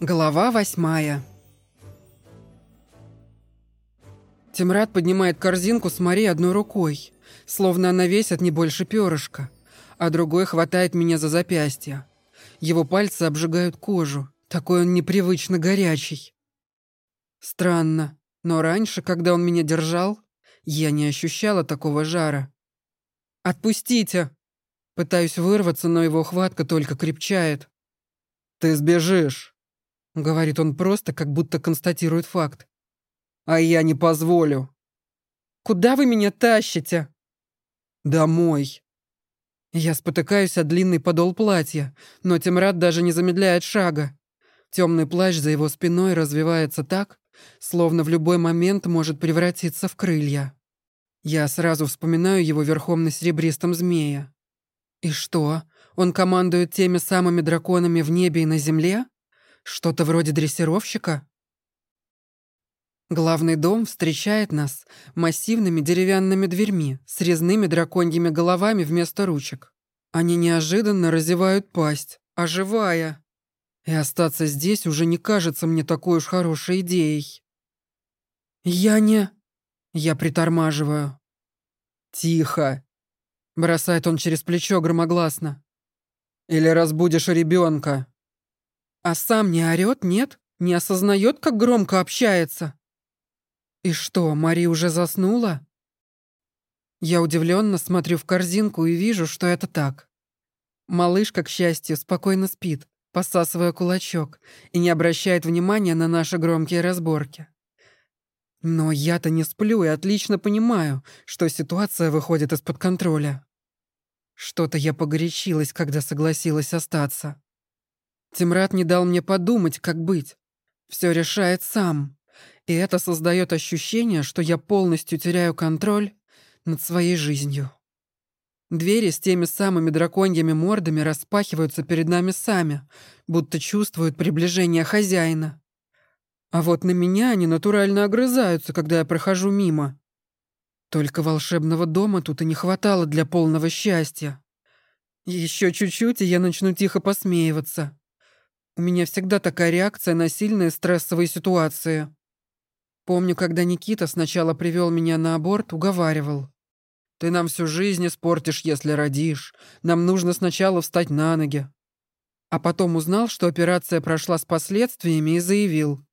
Глава восьмая. Тимрад поднимает корзинку с Мари одной рукой, словно она весит не больше перышка, а другой хватает меня за запястье. Его пальцы обжигают кожу, такой он непривычно горячий. Странно, но раньше, когда он меня держал, я не ощущала такого жара. «Отпустите!» Пытаюсь вырваться, но его хватка только крепчает. «Ты сбежишь!» Говорит он просто, как будто констатирует факт. А я не позволю. Куда вы меня тащите? Домой. Я спотыкаюсь о длинный подол платья, но Тимрад даже не замедляет шага. Темный плащ за его спиной развивается так, словно в любой момент может превратиться в крылья. Я сразу вспоминаю его верхом на серебристом змее. И что, он командует теми самыми драконами в небе и на земле? Что-то вроде дрессировщика? Главный дом встречает нас массивными деревянными дверьми с резными драконьими головами вместо ручек. Они неожиданно разевают пасть, оживая. И остаться здесь уже не кажется мне такой уж хорошей идеей. Я не... Я притормаживаю. «Тихо!» Бросает он через плечо громогласно. «Или разбудишь ребенка. А сам не орёт, нет? Не осознает, как громко общается? И что, Мари уже заснула? Я удивленно смотрю в корзинку и вижу, что это так. Малышка, к счастью, спокойно спит, посасывая кулачок, и не обращает внимания на наши громкие разборки. Но я-то не сплю и отлично понимаю, что ситуация выходит из-под контроля. Что-то я погорячилась, когда согласилась остаться. Тимрад не дал мне подумать, как быть. Все решает сам. И это создает ощущение, что я полностью теряю контроль над своей жизнью. Двери с теми самыми драконьими мордами распахиваются перед нами сами, будто чувствуют приближение хозяина. А вот на меня они натурально огрызаются, когда я прохожу мимо. Только волшебного дома тут и не хватало для полного счастья. Еще чуть-чуть, и я начну тихо посмеиваться. У меня всегда такая реакция на сильные стрессовые ситуации. Помню, когда Никита сначала привел меня на аборт, уговаривал. «Ты нам всю жизнь испортишь, если родишь. Нам нужно сначала встать на ноги». А потом узнал, что операция прошла с последствиями и заявил.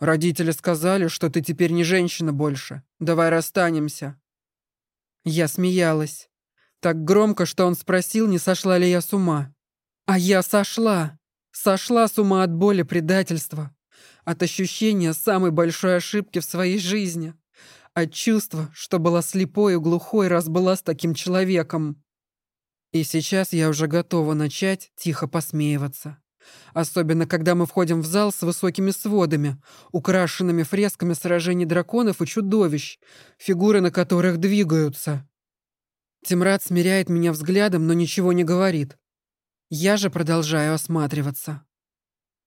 «Родители сказали, что ты теперь не женщина больше. Давай расстанемся». Я смеялась. Так громко, что он спросил, не сошла ли я с ума. А я сошла. Сошла с ума от боли предательства, от ощущения самой большой ошибки в своей жизни, от чувства, что была слепой и глухой, раз была с таким человеком. И сейчас я уже готова начать тихо посмеиваться. Особенно, когда мы входим в зал с высокими сводами, украшенными фресками сражений драконов и чудовищ, фигуры на которых двигаются. Тимрад смиряет меня взглядом, но ничего не говорит. Я же продолжаю осматриваться.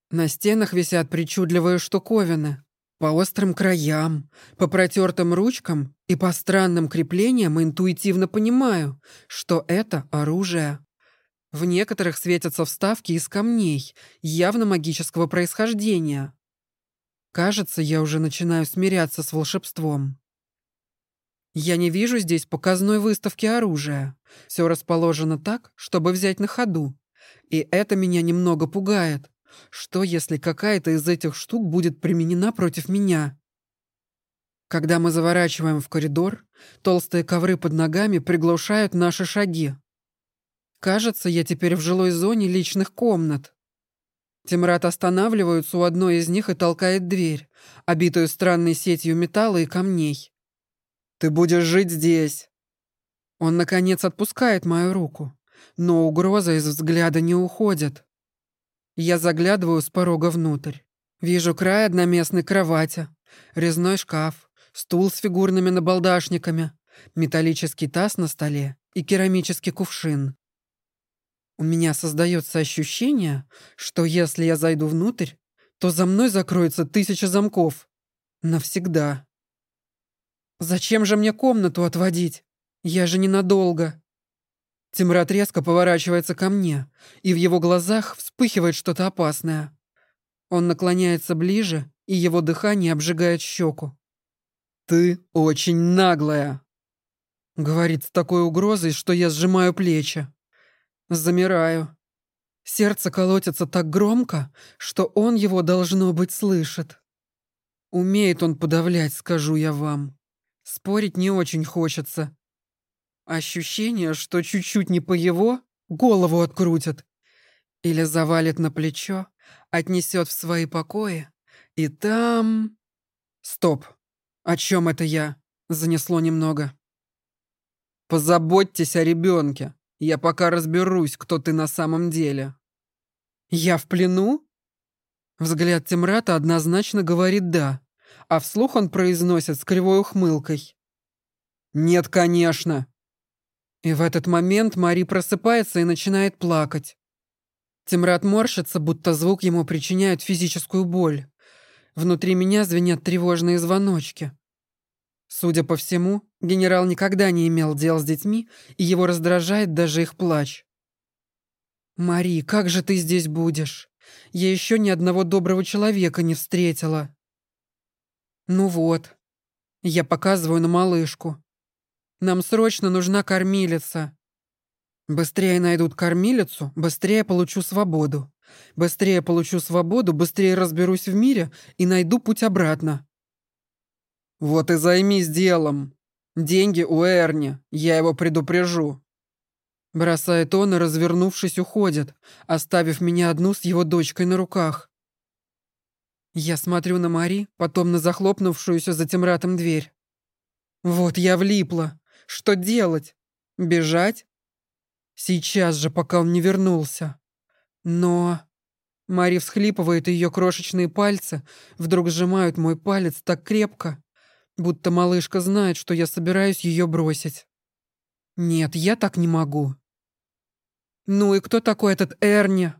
На стенах висят причудливые штуковины. По острым краям, по протертым ручкам и по странным креплениям интуитивно понимаю, что это оружие. В некоторых светятся вставки из камней, явно магического происхождения. Кажется, я уже начинаю смиряться с волшебством. Я не вижу здесь показной выставки оружия. Все расположено так, чтобы взять на ходу. И это меня немного пугает. Что, если какая-то из этих штук будет применена против меня? Когда мы заворачиваем в коридор, толстые ковры под ногами приглушают наши шаги. Кажется, я теперь в жилой зоне личных комнат. Тимрад останавливается у одной из них и толкает дверь, обитую странной сетью металла и камней. «Ты будешь жить здесь!» Он, наконец, отпускает мою руку но угроза из взгляда не уходит. Я заглядываю с порога внутрь. Вижу край одноместной кровати, резной шкаф, стул с фигурными набалдашниками, металлический таз на столе и керамический кувшин. У меня создается ощущение, что если я зайду внутрь, то за мной закроется тысяча замков. Навсегда. Зачем же мне комнату отводить? Я же ненадолго. Тимрад резко поворачивается ко мне, и в его глазах вспыхивает что-то опасное. Он наклоняется ближе, и его дыхание обжигает щеку. «Ты очень наглая!» Говорит с такой угрозой, что я сжимаю плечи. Замираю. Сердце колотится так громко, что он его, должно быть, слышит. Умеет он подавлять, скажу я вам. Спорить не очень хочется. Ощущение, что чуть-чуть не по его, голову открутят. Или завалит на плечо, отнесет в свои покои, и там... Стоп. О чем это я? Занесло немного. Позаботьтесь о ребенке. Я пока разберусь, кто ты на самом деле. Я в плену? Взгляд Тимрата однозначно говорит «да», а вслух он произносит с кривой ухмылкой. «Нет, конечно». И в этот момент Мари просыпается и начинает плакать. Тимрат морщится, будто звук ему причиняет физическую боль. Внутри меня звенят тревожные звоночки. Судя по всему, генерал никогда не имел дел с детьми, и его раздражает даже их плач. «Мари, как же ты здесь будешь? Я еще ни одного доброго человека не встретила». «Ну вот». Я показываю на малышку. «Нам срочно нужна кормилица». Быстрее найдут кормилицу, быстрее получу свободу. Быстрее получу свободу, быстрее разберусь в мире и найду путь обратно. «Вот и займись делом. Деньги у Эрни, я его предупрежу». Бросает он и, развернувшись, уходит, оставив меня одну с его дочкой на руках. Я смотрю на Мари, потом на захлопнувшуюся за Темратом дверь. Вот я влипла. Что делать? Бежать? Сейчас же, пока он не вернулся. Но... Мари всхлипывает, и ее крошечные пальцы вдруг сжимают мой палец так крепко, Будто малышка знает, что я собираюсь ее бросить. Нет, я так не могу. Ну и кто такой этот Эрни?